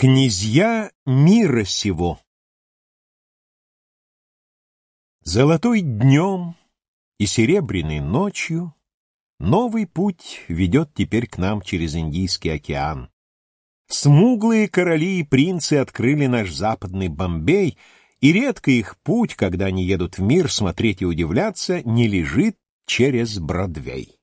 Князья мира сего Золотой днем и серебряной ночью Новый путь ведет теперь к нам через Индийский океан. Смуглые короли и принцы открыли наш западный Бомбей, и редко их путь, когда они едут в мир смотреть и удивляться, не лежит через Бродвей.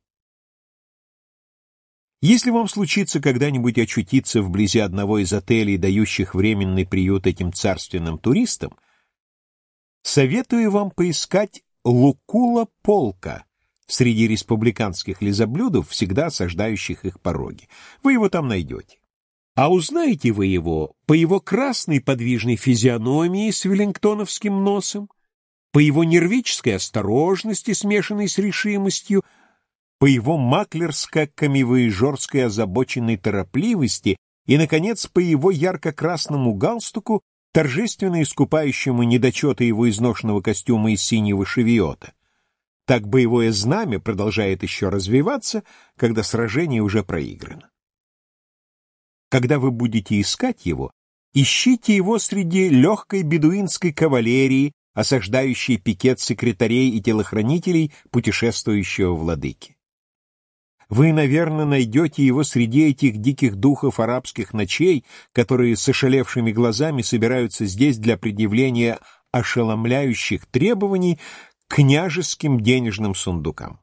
Если вам случится когда-нибудь очутиться вблизи одного из отелей, дающих временный приют этим царственным туристам, советую вам поискать Лукула Полка среди республиканских лизоблюдов, всегда осаждающих их пороги. Вы его там найдете. А узнаете вы его по его красной подвижной физиономии с веллингтоновским носом, по его нервической осторожности, смешанной с решимостью, по его маклерско-камевоежорской озабоченной торопливости и, наконец, по его ярко-красному галстуку, торжественно искупающему недочеты его изношенного костюма из синего шевиота. Так боевое знамя продолжает еще развиваться, когда сражение уже проиграно. Когда вы будете искать его, ищите его среди легкой бедуинской кавалерии, осаждающей пикет секретарей и телохранителей путешествующего владыки. Вы, наверное, найдете его среди этих диких духов арабских ночей, которые с ошалевшими глазами собираются здесь для предъявления ошеломляющих требований к княжеским денежным сундукам.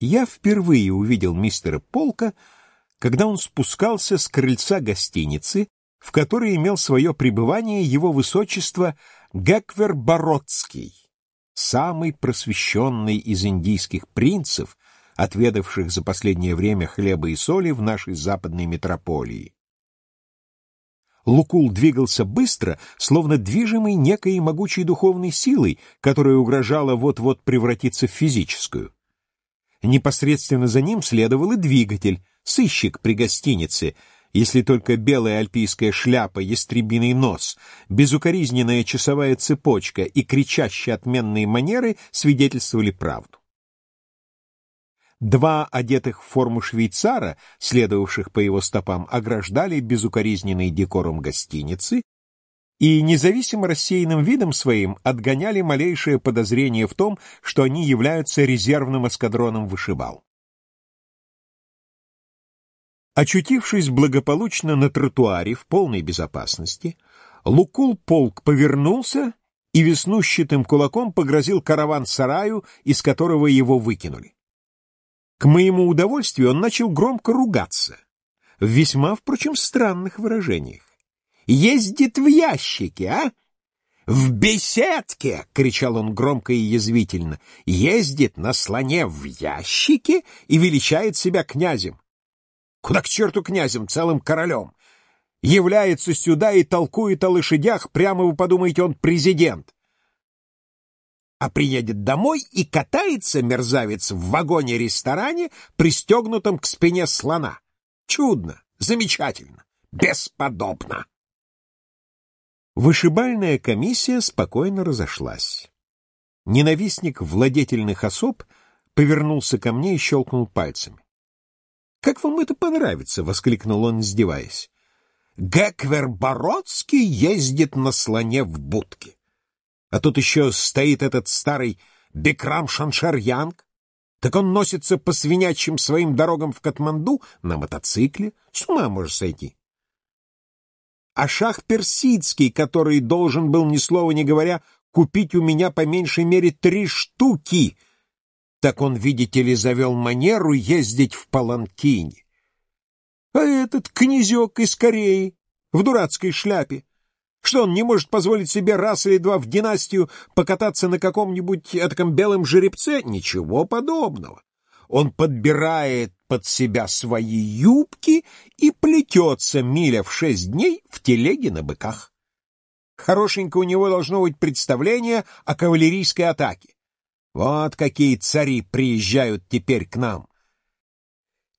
Я впервые увидел мистера Полка, когда он спускался с крыльца гостиницы, в которой имел свое пребывание его высочество Геквер Бородский самый просвещенный из индийских принцев, отведавших за последнее время хлеба и соли в нашей западной метрополии. Лукул двигался быстро, словно движимый некой могучей духовной силой, которая угрожала вот-вот превратиться в физическую. Непосредственно за ним следовал и двигатель, сыщик при гостинице — если только белая альпийская шляпа, ястребиный нос, безукоризненная часовая цепочка и кричащие отменные манеры свидетельствовали правду. Два одетых в форму швейцара, следовавших по его стопам, ограждали безукоризненный декором гостиницы и независимо рассеянным видом своим отгоняли малейшее подозрение в том, что они являются резервным эскадроном вышибал. Очутившись благополучно на тротуаре в полной безопасности, Лукул-полк повернулся и веснущатым кулаком погрозил караван-сараю, из которого его выкинули. К моему удовольствию он начал громко ругаться, в весьма, впрочем, странных выражениях. «Ездит в ящике, а?» «В беседке!» — кричал он громко и язвительно. «Ездит на слоне в ящике и величает себя князем. Куда к черту князем, целым королем? Является сюда и толкует о лошадях, прямо вы подумаете, он президент. А приедет домой и катается мерзавец в вагоне-ресторане, пристегнутом к спине слона. Чудно, замечательно, бесподобно. Вышибальная комиссия спокойно разошлась. Ненавистник владетельных особ повернулся ко мне и щелкнул пальцами. «Как вам это понравится?» — воскликнул он, издеваясь. «Геквер Бородский ездит на слоне в будке. А тут еще стоит этот старый Бекрам Шаншарьянг. Так он носится по свинячьим своим дорогам в Катманду на мотоцикле. С ума может сойти. А шах персидский, который должен был, ни слова не говоря, купить у меня по меньшей мере три штуки — так он, видите ли, завел манеру ездить в паланкине. А этот князек из Кореи в дурацкой шляпе. Что он не может позволить себе раз или два в династию покататься на каком-нибудь таком белом жеребце? Ничего подобного. Он подбирает под себя свои юбки и плетется миля в шесть дней в телеге на быках. Хорошенько у него должно быть представление о кавалерийской атаке. Вот какие цари приезжают теперь к нам.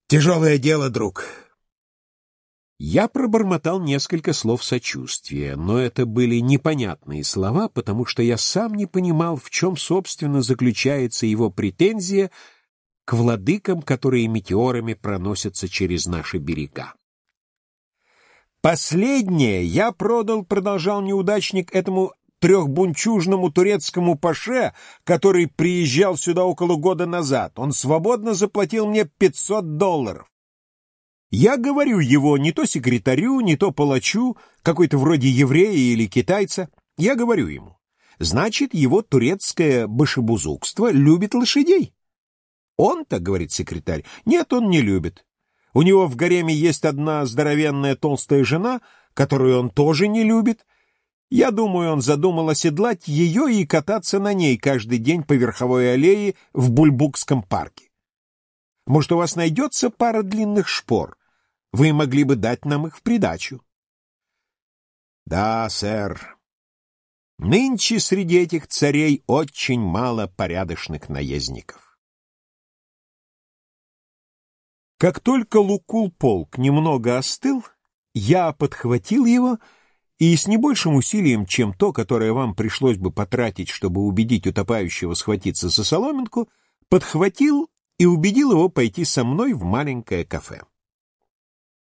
Тяжелое дело, друг. Я пробормотал несколько слов сочувствия, но это были непонятные слова, потому что я сам не понимал, в чем, собственно, заключается его претензия к владыкам, которые метеорами проносятся через наши берега. Последнее я продал, продолжал неудачник, этому трехбунчужному турецкому паше, который приезжал сюда около года назад. Он свободно заплатил мне 500 долларов. Я говорю его не то секретарю, не то палачу, какой-то вроде еврея или китайца. Я говорю ему, значит, его турецкое башебузукство любит лошадей. Он-то, говорит секретарь, нет, он не любит. У него в гареме есть одна здоровенная толстая жена, которую он тоже не любит. Я думаю, он задумал оседлать ее и кататься на ней каждый день по верховой аллее в Бульбукском парке. Может, у вас найдется пара длинных шпор? Вы могли бы дать нам их в придачу. Да, сэр. Нынче среди этих царей очень мало порядочных наездников. Как только Лукул-полк немного остыл, я подхватил его и с небольшим усилием, чем то, которое вам пришлось бы потратить, чтобы убедить утопающего схватиться за соломинку, подхватил и убедил его пойти со мной в маленькое кафе.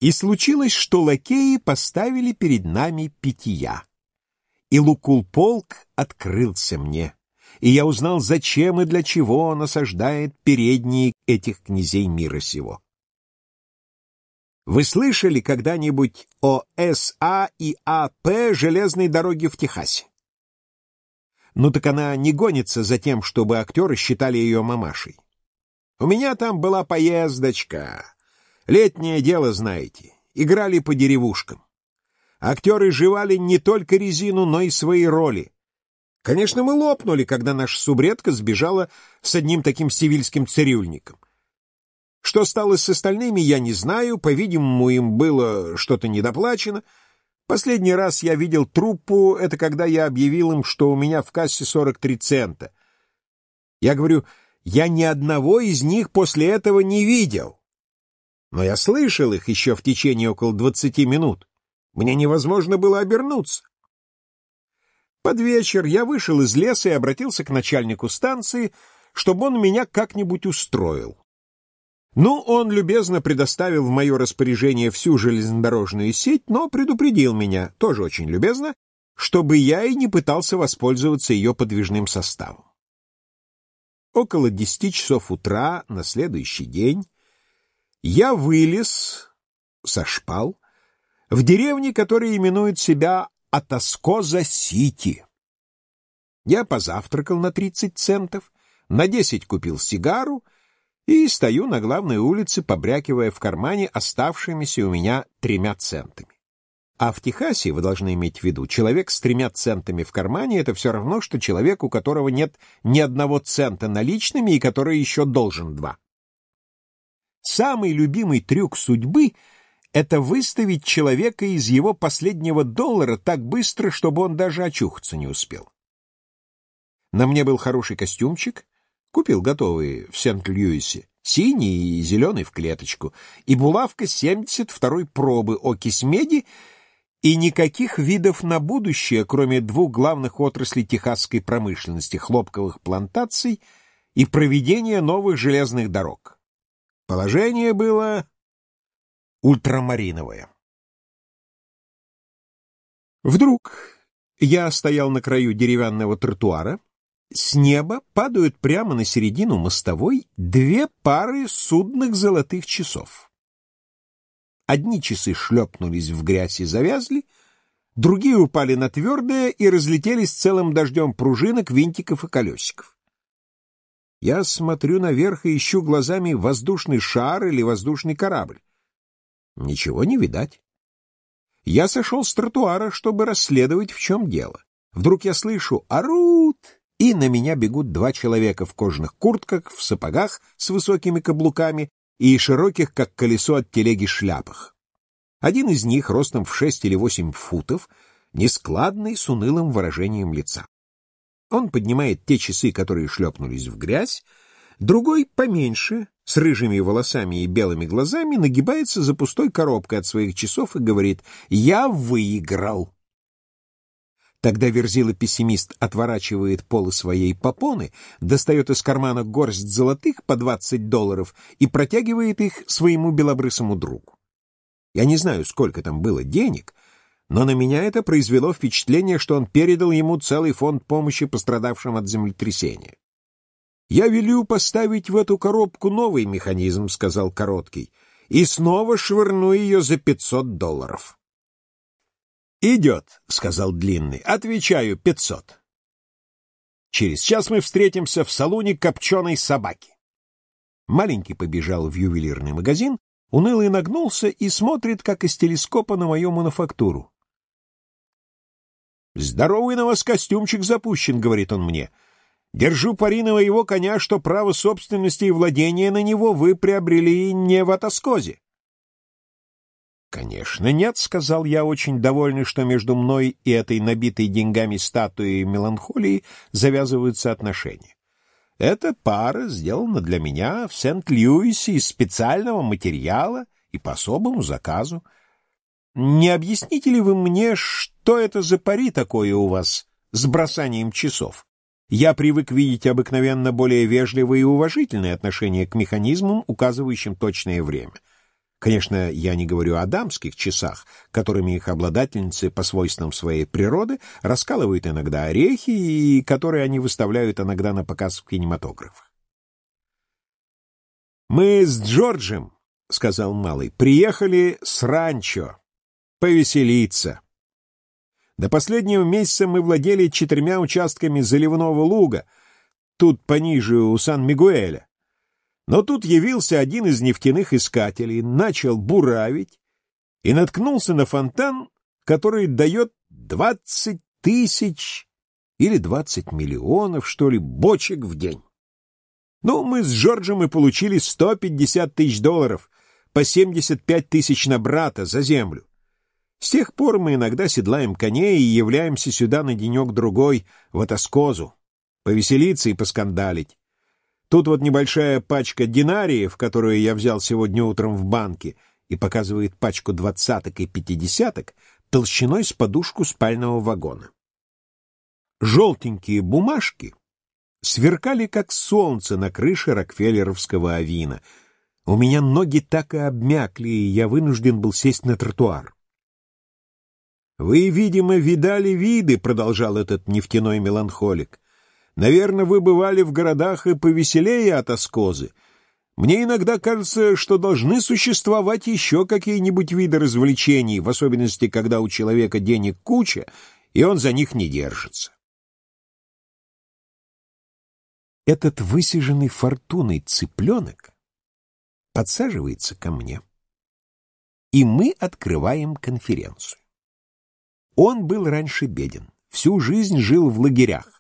И случилось, что лакеи поставили перед нами питья. И Лукул-полк открылся мне, и я узнал, зачем и для чего он осаждает передние этих князей мира сего. Вы слышали когда-нибудь о СА и АП железной дороги в Техасе? Ну так она не гонится за тем, чтобы актеры считали ее мамашей. У меня там была поездочка. Летнее дело, знаете. Играли по деревушкам. Актеры жевали не только резину, но и свои роли. Конечно, мы лопнули, когда наша субредка сбежала с одним таким сивильским цирюльником. Что стало с остальными, я не знаю, по-видимому, им было что-то недоплачено. Последний раз я видел труппу, это когда я объявил им, что у меня в кассе 43 цента. Я говорю, я ни одного из них после этого не видел но я слышал их еще в течение около двадцати минут. Мне невозможно было обернуться. Под вечер я вышел из леса и обратился к начальнику станции, чтобы он меня как-нибудь устроил. Ну, он любезно предоставил в мое распоряжение всю железнодорожную сеть, но предупредил меня, тоже очень любезно, чтобы я и не пытался воспользоваться ее подвижным составом. Около десяти часов утра на следующий день я вылез со шпал в деревне, которая именует себя Атаскоза-Сити. Я позавтракал на 30 центов, на 10 купил сигару и стою на главной улице, побрякивая в кармане оставшимися у меня тремя центами. А в Техасе, вы должны иметь в виду, человек с тремя центами в кармане — это все равно, что человек, у которого нет ни одного цента наличными и который еще должен два. Самый любимый трюк судьбы — это выставить человека из его последнего доллара так быстро, чтобы он даже очухаться не успел. На мне был хороший костюмчик, купил готовый в Сент-Льюисе, синий и зеленый в клеточку, и булавка 72-й пробы окись меди и никаких видов на будущее, кроме двух главных отраслей техасской промышленности — хлопковых плантаций и проведения новых железных дорог. Положение было ультрамариновое. Вдруг я стоял на краю деревянного тротуара, с неба падают прямо на середину мостовой две пары судных золотых часов. Одни часы шлепнулись в грязь и завязли, другие упали на твердое и разлетелись целым дождем пружинок, винтиков и колесиков. Я смотрю наверх и ищу глазами воздушный шар или воздушный корабль. Ничего не видать. Я сошел с тротуара, чтобы расследовать, в чем дело. Вдруг я слышу «Орут!» И на меня бегут два человека в кожаных куртках, в сапогах с высокими каблуками и широких, как колесо от телеги, шляпах. Один из них, ростом в шесть или восемь футов, нескладный, с унылым выражением лица. Он поднимает те часы, которые шлепнулись в грязь, другой, поменьше, с рыжими волосами и белыми глазами, нагибается за пустой коробкой от своих часов и говорит «Я выиграл». Тогда Верзила-пессимист отворачивает полы своей попоны, достает из кармана горсть золотых по 20 долларов и протягивает их своему белобрысому другу. Я не знаю, сколько там было денег, но на меня это произвело впечатление, что он передал ему целый фонд помощи пострадавшим от землетрясения. «Я велю поставить в эту коробку новый механизм», — сказал Короткий, «и снова швырну ее за пятьсот долларов». «Идет», — сказал Длинный. «Отвечаю, пятьсот». Через час мы встретимся в салоне копченой собаки. Маленький побежал в ювелирный магазин, унылый нагнулся и смотрит, как из телескопа на мою мануфактуру. «Здоровый на вас костюмчик запущен», — говорит он мне. «Держу пари на моего коня, что право собственности и владения на него вы приобрели не в Атаскозе». «Конечно нет», — сказал я, очень довольный, что между мной и этой набитой деньгами статуей меланхолии завязываются отношения. «Эта пара сделана для меня в Сент-Льюисе из специального материала и по особому заказу. Не объясните ли вы мне, что это за пари такое у вас с бросанием часов? Я привык видеть обыкновенно более вежливое и уважительное отношение к механизмам, указывающим точное время. Конечно, я не говорю о дамских часах, которыми их обладательницы по свойствам своей природы раскалывают иногда орехи и которые они выставляют иногда на показ в кинематографах. «Мы с Джорджем, — сказал Малый, — приехали с ранчо повеселиться. До последнего месяца мы владели четырьмя участками заливного луга, тут пониже у Сан-Мигуэля. Но тут явился один из нефтяных искателей, начал буравить и наткнулся на фонтан, который дает двадцать тысяч или двадцать миллионов, что ли, бочек в день. Ну, мы с Джорджем и получили сто пятьдесят тысяч долларов, по семьдесят пять тысяч на брата за землю. С тех пор мы иногда седлаем коней и являемся сюда на денек-другой, в Атаскозу, повеселиться и поскандалить. Тут вот небольшая пачка динариев, которую я взял сегодня утром в банке, и показывает пачку двадцаток и пятидесяток толщиной с подушку спального вагона. Желтенькие бумажки сверкали, как солнце на крыше Рокфеллеровского авина. У меня ноги так и обмякли, и я вынужден был сесть на тротуар. «Вы, видимо, видали виды», — продолжал этот нефтяной меланхолик. «Наверное, вы бывали в городах и повеселее от Аскозы. Мне иногда кажется, что должны существовать еще какие-нибудь виды развлечений, в особенности, когда у человека денег куча, и он за них не держится». Этот высиженный фортуной цыпленок подсаживается ко мне, и мы открываем конференцию. Он был раньше беден, всю жизнь жил в лагерях.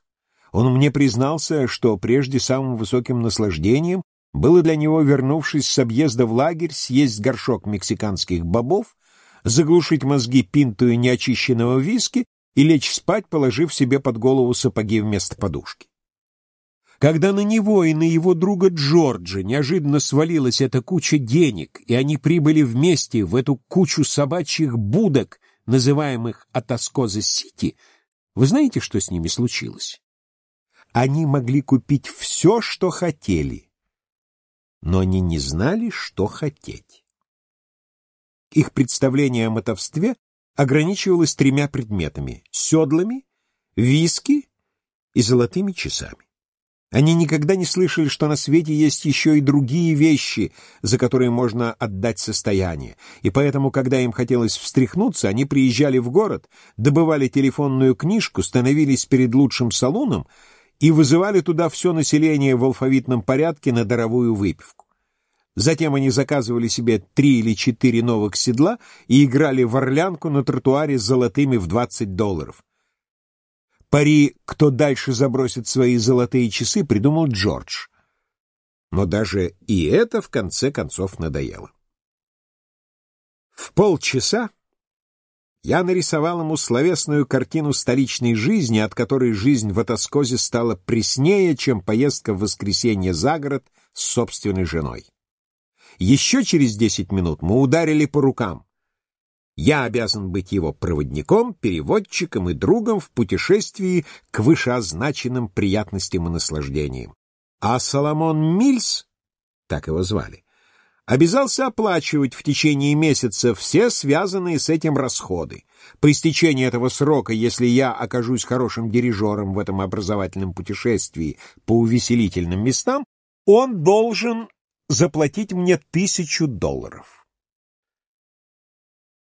Он мне признался, что прежде самым высоким наслаждением было для него, вернувшись с объезда в лагерь, съесть горшок мексиканских бобов, заглушить мозги пинтую неочищенного виски и лечь спать, положив себе под голову сапоги вместо подушки. Когда на него и на его друга Джорджа неожиданно свалилась эта куча денег, и они прибыли вместе в эту кучу собачьих будок, называемых Атаскоза-Сити, вы знаете, что с ними случилось? Они могли купить все, что хотели, но они не знали, что хотеть. Их представление о мотовстве ограничивалось тремя предметами — седлами, виски и золотыми часами. Они никогда не слышали, что на свете есть еще и другие вещи, за которые можно отдать состояние, и поэтому, когда им хотелось встряхнуться, они приезжали в город, добывали телефонную книжку, становились перед лучшим салоном и вызывали туда все население в алфавитном порядке на даровую выпивку. Затем они заказывали себе три или четыре новых седла и играли в орлянку на тротуаре с золотыми в 20 долларов. Пари, кто дальше забросит свои золотые часы, придумал Джордж. Но даже и это в конце концов надоело. В полчаса я нарисовал ему словесную картину столичной жизни, от которой жизнь в Атаскозе стала преснее, чем поездка в воскресенье за город с собственной женой. Еще через десять минут мы ударили по рукам. Я обязан быть его проводником, переводчиком и другом в путешествии к вышеозначенным приятностям и наслаждениям. А Соломон Мильс, так его звали, обязался оплачивать в течение месяца все связанные с этим расходы. По истечении этого срока, если я окажусь хорошим дирижером в этом образовательном путешествии по увеселительным местам, он должен заплатить мне тысячу долларов.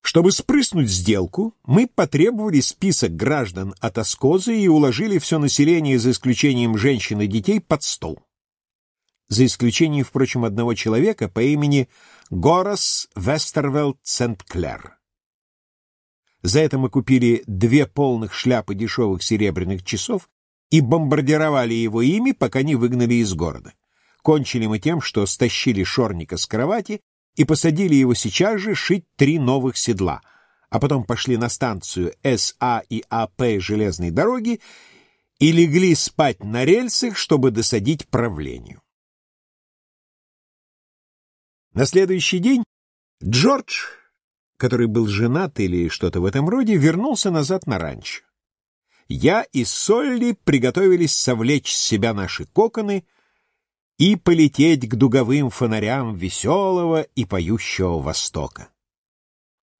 Чтобы спрыснуть сделку, мы потребовали список граждан от Аскозы и уложили все население, за исключением женщин и детей, под стол за исключением, впрочем, одного человека по имени Горас Вестервелд Сент-Клер. За это мы купили две полных шляпы дешевых серебряных часов и бомбардировали его ими, пока не выгнали из города. Кончили мы тем, что стащили шорника с кровати и посадили его сейчас же шить три новых седла, а потом пошли на станцию СА и АП железной дороги и легли спать на рельсах, чтобы досадить правлению. На следующий день Джордж, который был женат или что-то в этом роде, вернулся назад на ранчо. Я и Солли приготовились совлечь с себя наши коконы и полететь к дуговым фонарям веселого и поющего Востока.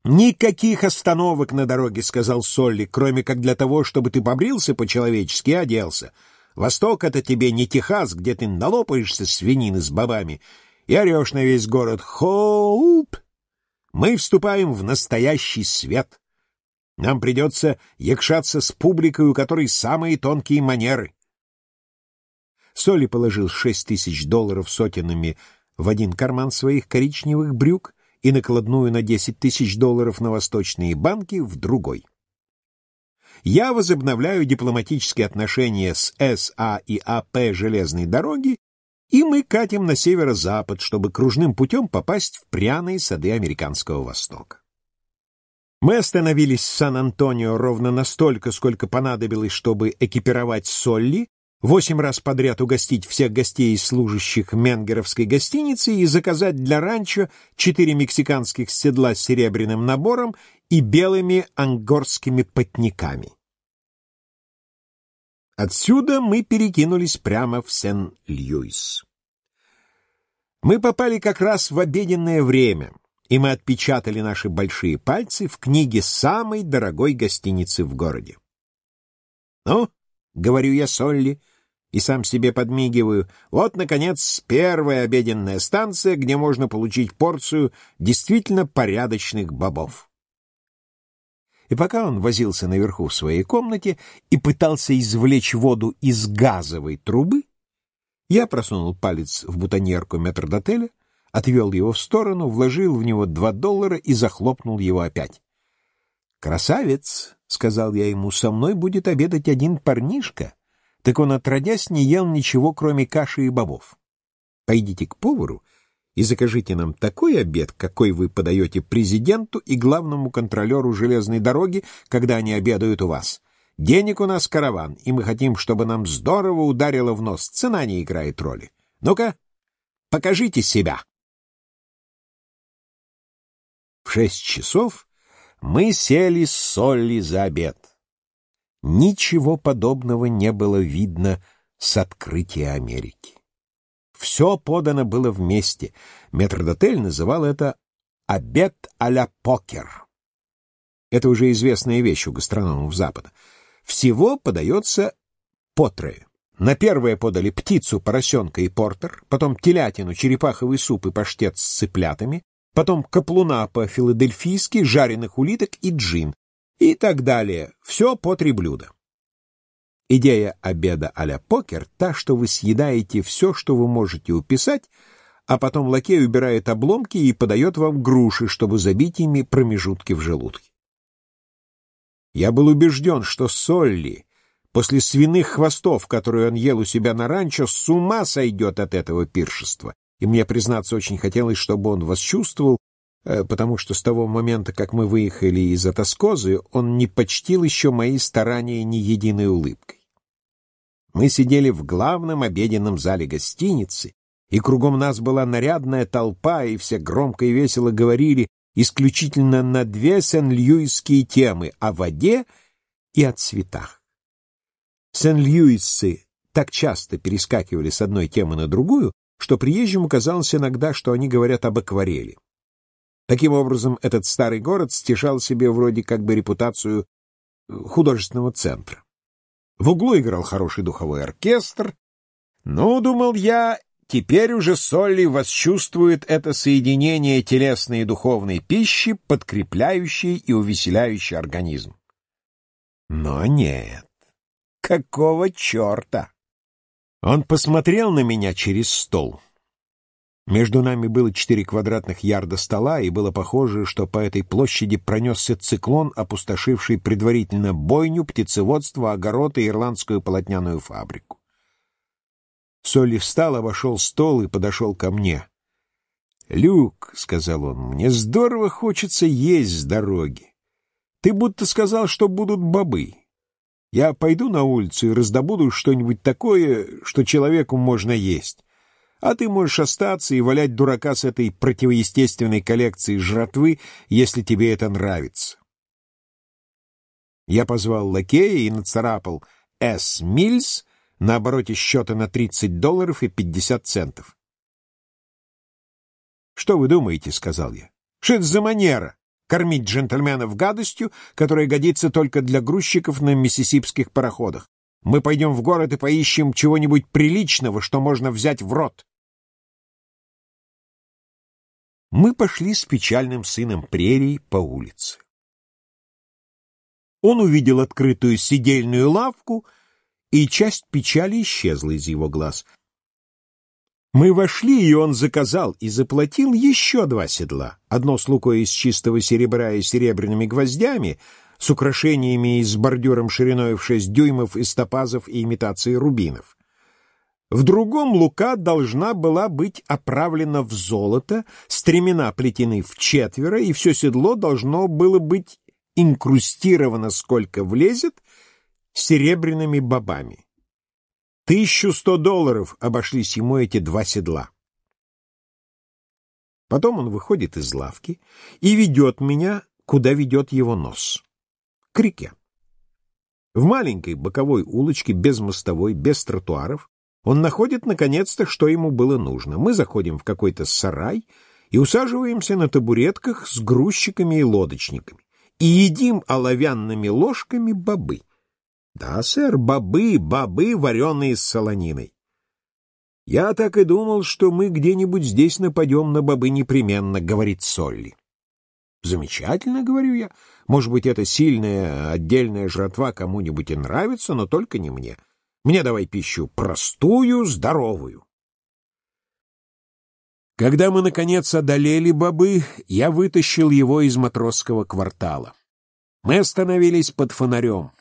«Никаких остановок на дороге», — сказал Солли, «кроме как для того, чтобы ты побрился по-человечески и оделся. Восток — это тебе не Техас, где ты налопаешься свинины с бобами, и орешь на весь город «Хоуп!» Мы вступаем в настоящий свет. Нам придется якшаться с публикой, у которой самые тонкие манеры. Соли положил шесть тысяч долларов сотенами в один карман своих коричневых брюк и накладную на десять тысяч долларов на восточные банки в другой. Я возобновляю дипломатические отношения с СА и АП железной дороги и мы катим на северо-запад, чтобы кружным путем попасть в пряные сады американского Востока. Мы остановились в Сан-Антонио ровно настолько, сколько понадобилось, чтобы экипировать Солли, восемь раз подряд угостить всех гостей и служащих менгеровской гостиницы и заказать для ранчо четыре мексиканских седла с серебряным набором и белыми ангорскими потниками. Отсюда мы перекинулись прямо в Сен-Льюис. Мы попали как раз в обеденное время, и мы отпечатали наши большие пальцы в книге самой дорогой гостиницы в городе. «Ну, — говорю я Солли, и сам себе подмигиваю, — вот, наконец, первая обеденная станция, где можно получить порцию действительно порядочных бобов. И пока он возился наверху в своей комнате и пытался извлечь воду из газовой трубы, я просунул палец в бутоньерку метрдотеля, отвел его в сторону, вложил в него два доллара и захлопнул его опять. «Красавец!» — сказал я ему, — «со мной будет обедать один парнишка, так он, отродясь, не ел ничего, кроме каши и бобов. Пойдите к повару и закажите нам такой обед, какой вы подаете президенту и главному контролеру железной дороги, когда они обедают у вас. Денег у нас караван, и мы хотим, чтобы нам здорово ударило в нос. Цена не играет роли. Ну-ка, покажите себя. В шесть часов мы сели с Солли за обед. Ничего подобного не было видно с открытия Америки. Все подано было вместе. Метрдотель называл это «обед а-ля покер». Это уже известная вещь у гастрономов Запада. Всего подается по трое. На первое подали птицу, поросенка и портер, потом телятину, черепаховый суп и паштет с цыплятами, потом каплуна по-филадельфийски, жареных улиток и джин, и так далее. Все по три блюда. Идея обеда а-ля покер та, что вы съедаете все, что вы можете уписать, а потом лакей убирает обломки и подает вам груши, чтобы забить ими промежутки в желудке. Я был убежден, что Солли после свиных хвостов, которые он ел у себя на ранчо, с ума сойдет от этого пиршества, и мне, признаться, очень хотелось, чтобы он восчувствовал, э, потому что с того момента, как мы выехали из Атаскозы, он не почтил еще мои старания ни единой улыбкой. Мы сидели в главном обеденном зале гостиницы, и кругом нас была нарядная толпа, и все громко и весело говорили исключительно на две сен-льюисские темы — о воде и о цветах. Сен-Льюисцы так часто перескакивали с одной темы на другую, что приезжему казалось иногда, что они говорят об акварели. Таким образом, этот старый город стяжал себе вроде как бы репутацию художественного центра. В углу играл хороший духовой оркестр. Ну, думал я, теперь уже Солли восчувствует это соединение телесной и духовной пищи, подкрепляющей и увеселяющей организм. Но нет. Какого черта? Он посмотрел на меня через стол. Между нами было четыре квадратных ярда стола, и было похоже, что по этой площади пронесся циклон, опустошивший предварительно бойню, птицеводство, огород и ирландскую полотняную фабрику. Солли встал, обошел стол и подошел ко мне. «Люк», — сказал он, — «мне здорово хочется есть с дороги. Ты будто сказал, что будут бобы. Я пойду на улицу и раздобуду что-нибудь такое, что человеку можно есть. А ты можешь остаться и валять дурака с этой противоестественной коллекцией жратвы, если тебе это нравится. Я позвал лакея и нацарапал «С. Мильс» на обороте счета на 30 долларов и 50 центов. «Что вы думаете?» — сказал я. «Что это за манера? Кормить джентльменов гадостью, которая годится только для грузчиков на миссисипских пароходах. Мы пойдем в город и поищем чего-нибудь приличного, что можно взять в рот. Мы пошли с печальным сыном прерий по улице. Он увидел открытую сидельную лавку, и часть печали исчезла из его глаз. Мы вошли, и он заказал и заплатил еще два седла. Одно с лукой из чистого серебра и серебряными гвоздями, с украшениями и с бордюром шириной в шесть дюймов из топазов и имитации рубинов. В другом лука должна была быть оправлена в золото, стремена плетены в четверо, и все седло должно было быть инкрустировано, сколько влезет, серебряными бобами. Тысячу сто долларов обошлись ему эти два седла. Потом он выходит из лавки и ведет меня, куда ведет его нос. К реке. В маленькой боковой улочке, без мостовой, без тротуаров, он находит, наконец-то, что ему было нужно. Мы заходим в какой-то сарай и усаживаемся на табуретках с грузчиками и лодочниками и едим оловянными ложками бобы. Да, сэр, бобы, бобы, вареные с солониной. Я так и думал, что мы где-нибудь здесь нападем на бобы непременно, говорит Солли. Замечательно, говорю я. Может быть, это сильная отдельная жратва кому-нибудь и нравится, но только не мне. Мне давай пищу простую, здоровую. Когда мы, наконец, одолели бобы, я вытащил его из матросского квартала. Мы остановились под фонарем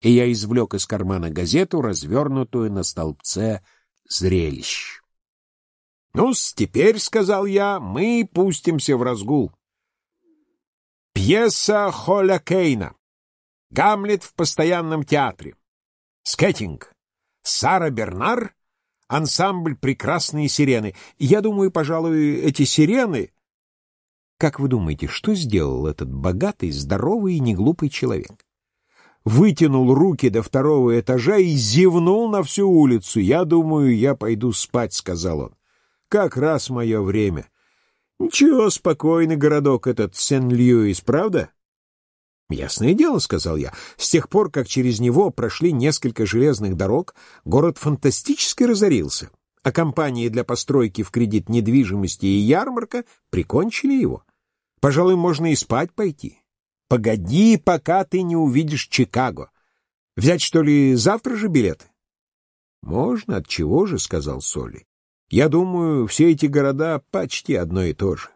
и я извлек из кармана газету, развернутую на столбце зрелищ. ну теперь, — сказал я, — мы пустимся в разгул. Пьеса Холля Кейна. Гамлет в постоянном театре. Скеттинг. Сара Бернар. Ансамбль «Прекрасные сирены». Я думаю, пожалуй, эти сирены... Как вы думаете, что сделал этот богатый, здоровый и неглупый человек? вытянул руки до второго этажа и зевнул на всю улицу. «Я думаю, я пойду спать», — сказал он. «Как раз мое время». «Ничего, спокойный городок этот Сен-Льюис, правда?» «Ясное дело», — сказал я. «С тех пор, как через него прошли несколько железных дорог, город фантастически разорился, а компании для постройки в кредит недвижимости и ярмарка прикончили его. Пожалуй, можно и спать пойти». Погоди, пока ты не увидишь Чикаго. Взять, что ли, завтра же билеты? Можно, от чего же, сказал Соли. Я думаю, все эти города почти одно и то же.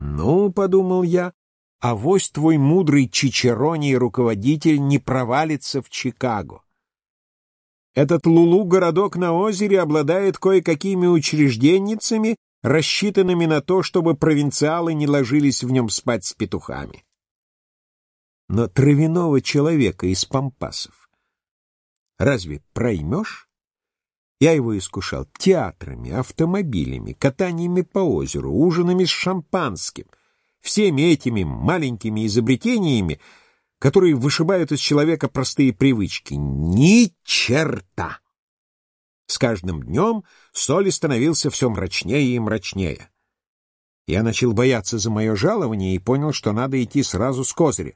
Ну, подумал я, а вось твой мудрый чичероний руководитель не провалится в Чикаго. Этот Лулу-городок на озере обладает кое-какими учрежденницами, рассчитанными на то, чтобы провинциалы не ложились в нем спать с петухами но травяного человека из пампасов. Разве проймешь? Я его искушал театрами, автомобилями, катаниями по озеру, ужинами с шампанским, всеми этими маленькими изобретениями, которые вышибают из человека простые привычки. Ни черта! С каждым днем Соли становился все мрачнее и мрачнее. Я начал бояться за мое жалование и понял, что надо идти сразу с козыря.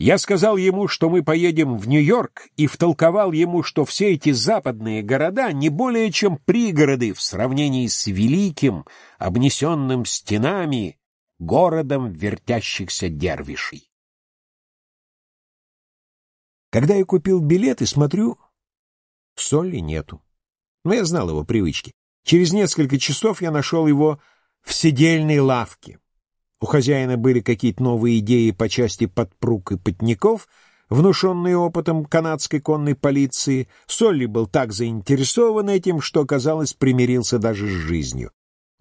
Я сказал ему, что мы поедем в Нью-Йорк, и втолковал ему, что все эти западные города не более чем пригороды в сравнении с великим, обнесенным стенами, городом вертящихся дервишей. Когда я купил билет и смотрю, Солли нету. Но я знал его привычки. Через несколько часов я нашел его в сидельной лавке. У хозяина были какие-то новые идеи по части подпруг и потников, внушенные опытом канадской конной полиции. Солли был так заинтересован этим, что, казалось, примирился даже с жизнью.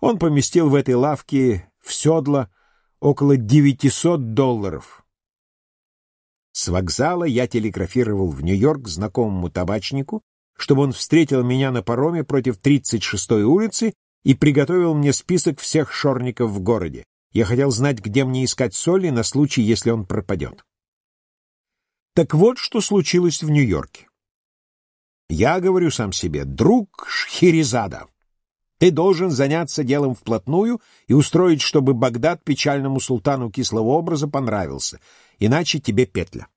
Он поместил в этой лавке в седло около 900 долларов. С вокзала я телеграфировал в Нью-Йорк знакомому табачнику, чтобы он встретил меня на пароме против 36-й улицы и приготовил мне список всех шорников в городе. Я хотел знать, где мне искать соли на случай, если он пропадет. Так вот, что случилось в Нью-Йорке. Я говорю сам себе, друг Шхерезада, ты должен заняться делом вплотную и устроить, чтобы Багдад печальному султану кислого образа понравился, иначе тебе петля.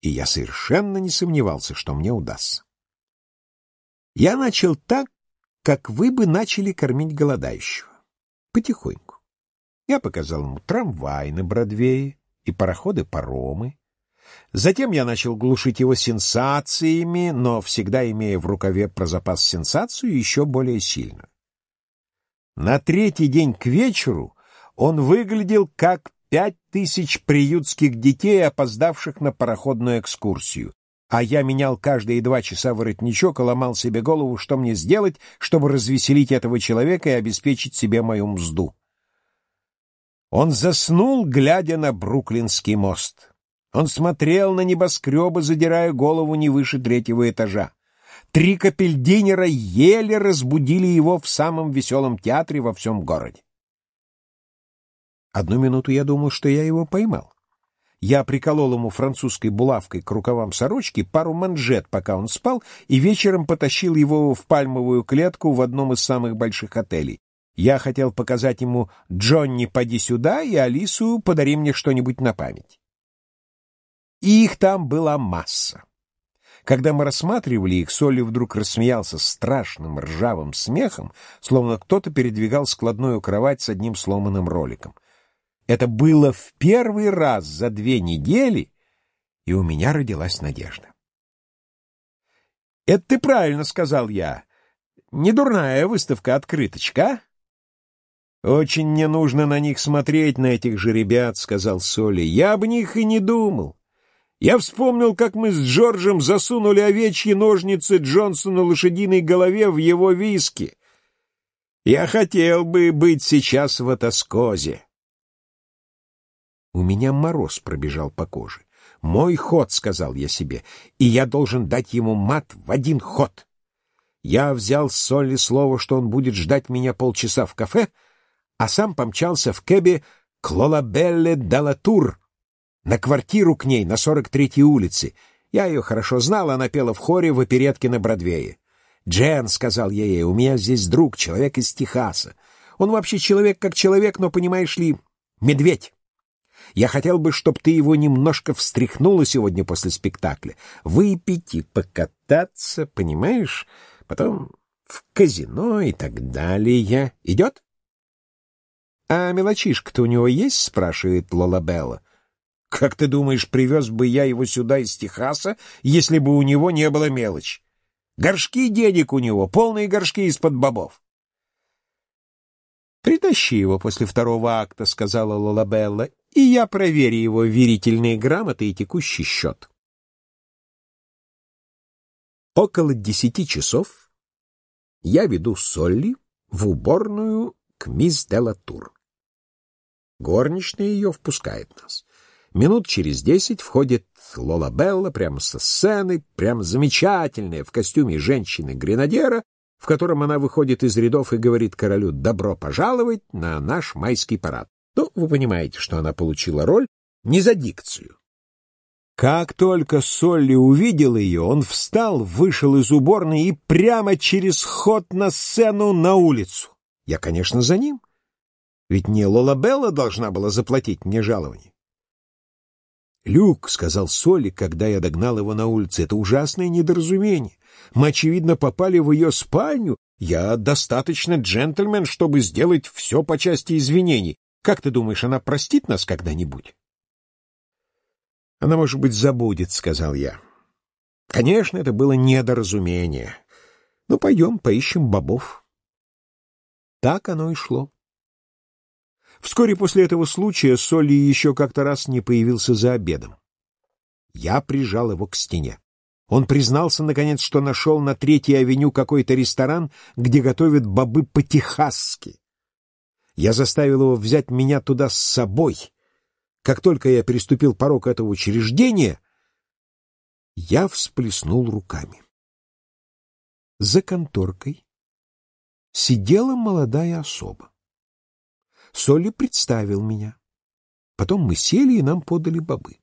И я совершенно не сомневался, что мне удастся. Я начал так, как вы бы начали кормить голодающего потихоньку. Я показал ему трамвай на Бродвее и пароходы-паромы. Затем я начал глушить его сенсациями, но всегда имея в рукаве про запас сенсацию еще более сильно. На третий день к вечеру он выглядел как пять тысяч приютских детей, опоздавших на пароходную экскурсию, а я менял каждые два часа воротничок и ломал себе голову, что мне сделать, чтобы развеселить этого человека и обеспечить себе мою мзду. Он заснул, глядя на Бруклинский мост. Он смотрел на небоскребы, задирая голову не выше третьего этажа. Три капельдинера еле разбудили его в самом веселом театре во всем городе. Одну минуту я думал, что я его поймал. Я приколол ему французской булавкой к рукавам сорочки пару манжет, пока он спал, и вечером потащил его в пальмовую клетку в одном из самых больших отелей. Я хотел показать ему «Джонни, поди сюда» и Алису «Подари мне что-нибудь на память». И их там была масса. Когда мы рассматривали их, Солли вдруг рассмеялся страшным ржавым смехом, словно кто-то передвигал складную кровать с одним сломанным роликом. Это было в первый раз за две недели, и у меня родилась надежда. «Это ты правильно сказал я. Недурная выставка-открыточка, а?» «Очень мне нужно на них смотреть, на этих же ребят», — сказал Соли. «Я об них и не думал. Я вспомнил, как мы с Джорджем засунули овечьи ножницы Джонсону лошадиной голове в его виски. Я хотел бы быть сейчас в Атаскозе». У меня мороз пробежал по коже. «Мой ход», — сказал я себе, — «и я должен дать ему мат в один ход». Я взял с Солли слово, что он будет ждать меня полчаса в кафе, а сам помчался в кэбе к Лолабелле Далатур, на квартиру к ней на 43-й улице. Я ее хорошо знал, она пела в хоре в оперетке на Бродвее. «Джен», — сказал я ей, — «у меня здесь друг, человек из Техаса. Он вообще человек как человек, но, понимаешь ли, медведь». Я хотел бы, чтобы ты его немножко встряхнула сегодня после спектакля. Выпить и покататься, понимаешь? Потом в казино и так далее. Идет? — А мелочишка-то у него есть? — спрашивает Лолабелла. — Как ты думаешь, привез бы я его сюда из Техаса, если бы у него не было мелочи? Горшки денег у него, полные горшки из-под бобов. «Притащи его после второго акта», — сказала Лолабелла, и я проверю его верительные грамоты и текущий счет. Около десяти часов я веду Солли в уборную к мисс Делатур. Горничная ее впускает нас. Минут через десять входит Лола Белла прямо со сцены, прямо замечательная, в костюме женщины-гренадера, в котором она выходит из рядов и говорит королю «добро пожаловать на наш майский парад». Ну, вы понимаете, что она получила роль не за дикцию, Как только Солли увидел ее, он встал, вышел из уборной и прямо через ход на сцену на улицу. Я, конечно, за ним. Ведь не Лолабелла должна была заплатить мне жалование. «Люк», — сказал Солли, когда я догнал его на улице, — «это ужасное недоразумение. Мы, очевидно, попали в ее спальню. Я достаточно джентльмен, чтобы сделать все по части извинений. Как ты думаешь, она простит нас когда-нибудь?» «Она, может быть, забудет», — сказал я. «Конечно, это было недоразумение. Ну, пойдем, поищем бобов». Так оно и шло. Вскоре после этого случая Солли еще как-то раз не появился за обедом. Я прижал его к стене. Он признался, наконец, что нашел на Третьей авеню какой-то ресторан, где готовят бобы по-техасски. Я заставил его взять меня туда с собой. Как только я переступил порог этого учреждения, я всплеснул руками. За конторкой сидела молодая особа. Солли представил меня. Потом мы сели, и нам подали бобы.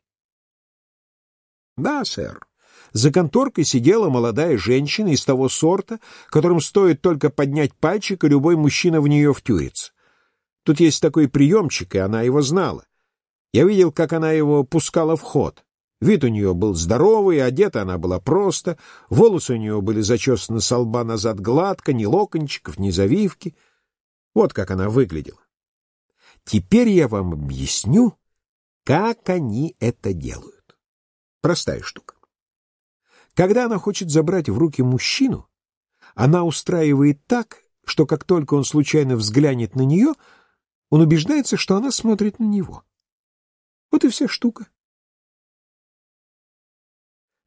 Да, сэр. За конторкой сидела молодая женщина из того сорта, которым стоит только поднять пальчик, и любой мужчина в нее втюрится. Тут есть такой приемчик, и она его знала. Я видел, как она его пускала в ход. Вид у нее был здоровый, одета она была просто, волосы у нее были зачесаны со лба назад гладко, ни локончиков, ни завивки. Вот как она выглядела. Теперь я вам объясню, как они это делают. Простая штука. Когда она хочет забрать в руки мужчину, она устраивает так, что как только он случайно взглянет на нее, он убеждается, что она смотрит на него. Вот и вся штука.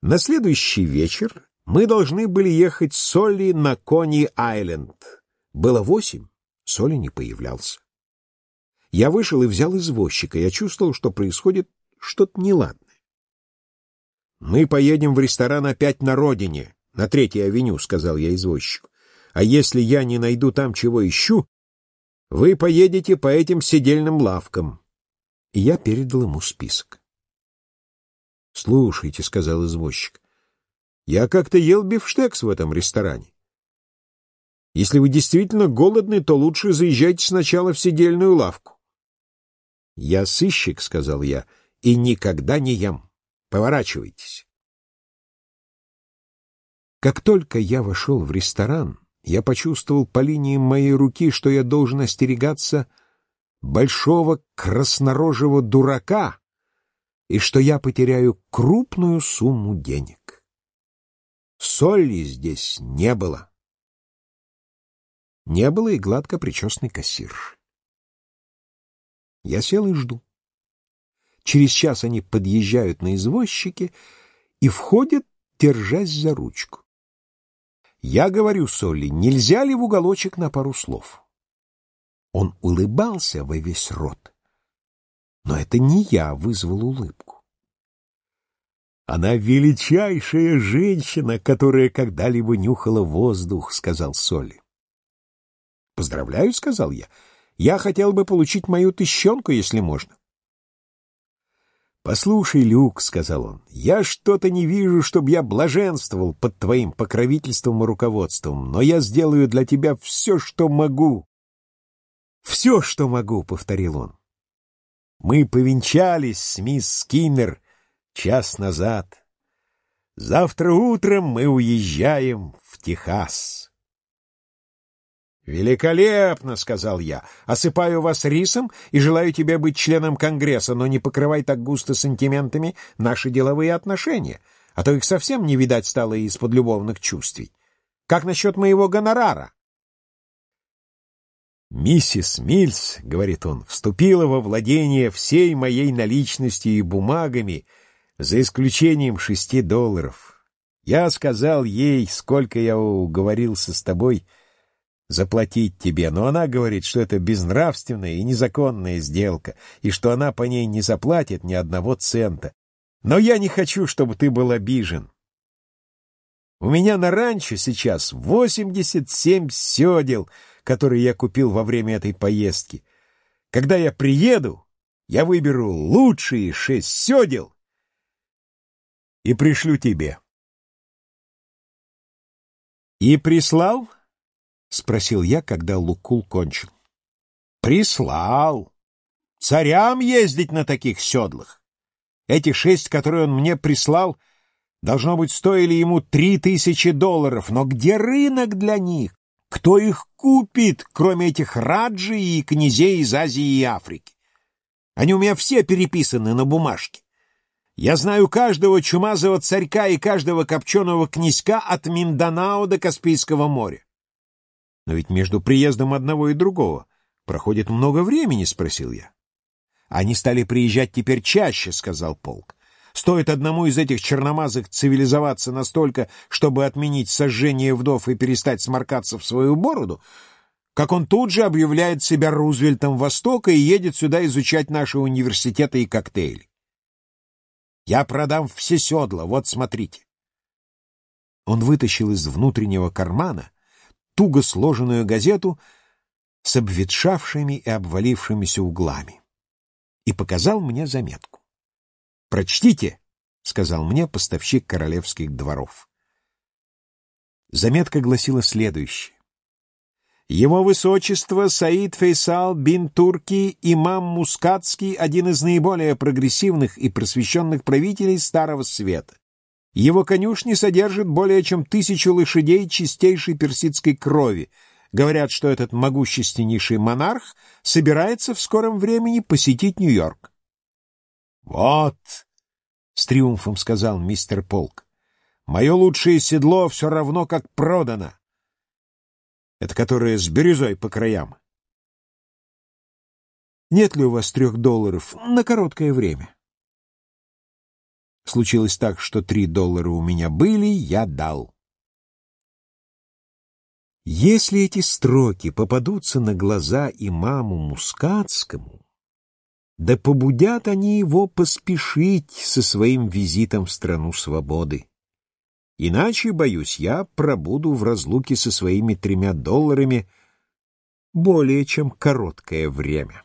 На следующий вечер мы должны были ехать с Солли на Кони-Айленд. Было восемь, Соли не появлялся. Я вышел и взял извозчика. Я чувствовал, что происходит что-то неладное. «Мы поедем в ресторан опять на родине, на Третьей авеню», — сказал я извозчику. «А если я не найду там, чего ищу, вы поедете по этим сидельным лавкам». И я передал ему список. «Слушайте», — сказал извозчик, — «я как-то ел бифштекс в этом ресторане. Если вы действительно голодны, то лучше заезжайте сначала в сидельную лавку. «Я сыщик», — сказал я, — «и никогда не ем. Поворачивайтесь». Как только я вошел в ресторан, я почувствовал по линии моей руки, что я должен остерегаться большого краснорожего дурака и что я потеряю крупную сумму денег. Соли здесь не было. Не было и гладко причесный кассир. Я сел и жду. Через час они подъезжают на извозчике и входят, держась за ручку. Я говорю Солли, нельзя ли в уголочек на пару слов? Он улыбался во весь рот. Но это не я вызвал улыбку. Она величайшая женщина, которая когда-либо нюхала воздух, сказал Солли. Поздравляю, сказал я. Я хотел бы получить мою тыщенку, если можно. «Послушай, Люк», — сказал он, — «я что-то не вижу, чтобы я блаженствовал под твоим покровительством и руководством, но я сделаю для тебя все, что могу». «Все, что могу», — повторил он. «Мы повенчались с мисс Скиннер час назад. Завтра утром мы уезжаем в Техас». «Великолепно!» — сказал я. «Осыпаю вас рисом и желаю тебе быть членом Конгресса, но не покрывай так густо сантиментами наши деловые отношения, а то их совсем не видать стало из-под любовных чувствий. Как насчет моего гонорара?» «Миссис Мильс, — говорит он, — вступила во владение всей моей наличностью и бумагами, за исключением шести долларов. Я сказал ей, сколько я уговорился с тобой — заплатить тебе, но она говорит, что это безнравственная и незаконная сделка, и что она по ней не заплатит ни одного цента. Но я не хочу, чтобы ты был обижен. У меня на ранчо сейчас 87 седел, которые я купил во время этой поездки. Когда я приеду, я выберу лучшие шесть седел и пришлю тебе. «И прислал?» — спросил я, когда Лукул кончил. «Прислал. Царям ездить на таких седлах. Эти шесть, которые он мне прислал, должно быть, стоили ему три тысячи долларов. Но где рынок для них? Кто их купит, кроме этих раджи и князей из Азии и Африки? Они у меня все переписаны на бумажке. Я знаю каждого чумазого царька и каждого копченого князька от Минданао до Каспийского моря. Но ведь между приездом одного и другого проходит много времени, — спросил я. Они стали приезжать теперь чаще, — сказал полк. Стоит одному из этих черномазых цивилизоваться настолько, чтобы отменить сожжение вдов и перестать сморкаться в свою бороду, как он тут же объявляет себя Рузвельтом Востока и едет сюда изучать наши университеты и коктейли. Я продам все седла, вот смотрите. Он вытащил из внутреннего кармана туго сложенную газету с обветшавшими и обвалившимися углами и показал мне заметку. «Прочтите», — сказал мне поставщик королевских дворов. Заметка гласила следующее. Его Высочество Саид Фейсал бин Турки, имам Мускатский, один из наиболее прогрессивных и просвещенных правителей Старого Света. Его конюшни содержат более чем тысячу лошадей чистейшей персидской крови. Говорят, что этот могущественнейший монарх собирается в скором времени посетить Нью-Йорк. «Вот», — с триумфом сказал мистер Полк, — «мое лучшее седло все равно как продано. Это которое с бирюзой по краям. Нет ли у вас трех долларов на короткое время? Случилось так, что три доллара у меня были, я дал. Если эти строки попадутся на глаза имаму Мускатскому, да побудят они его поспешить со своим визитом в страну свободы. Иначе, боюсь, я пробуду в разлуке со своими тремя долларами более чем короткое время.